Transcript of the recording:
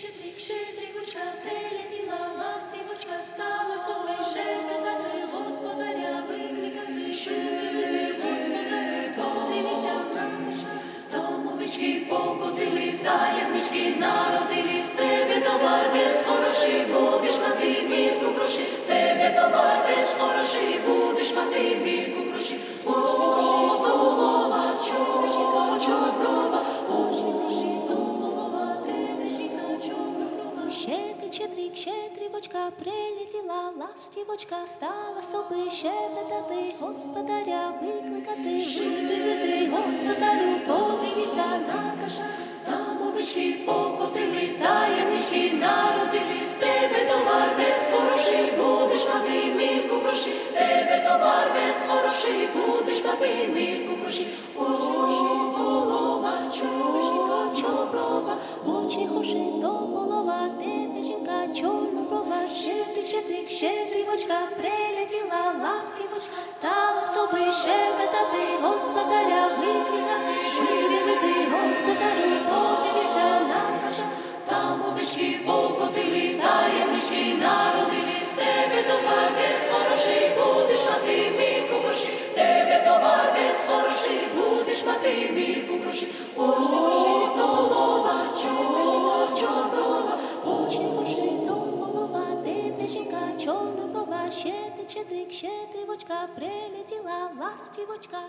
щедрик, щедрівочка, прилетіла ластівочка, стала собою шепетати, господаря викликати, шумили, господари, подивися на лиша. Домовички покотили, заявнички Щедрик, щедрівочка, прилетіла ластівочка, стала соби щебетати, господаря викликати. Жити веди, господарю, подивися на каша, там овечки покотились, заємнички народились, тебе товар весь хороший, будеш мати змірку гроші, тебе товар весь хороший, будеш мати мірку гроші, очі голова, чорночка, чорноброва, Очі хоши до голова, жінка щедрик, щедрівочка, прилетіла ластівочка, стала соби щебетати, щедрик, щедрик, щедрівочка, прилетіла ластівочка.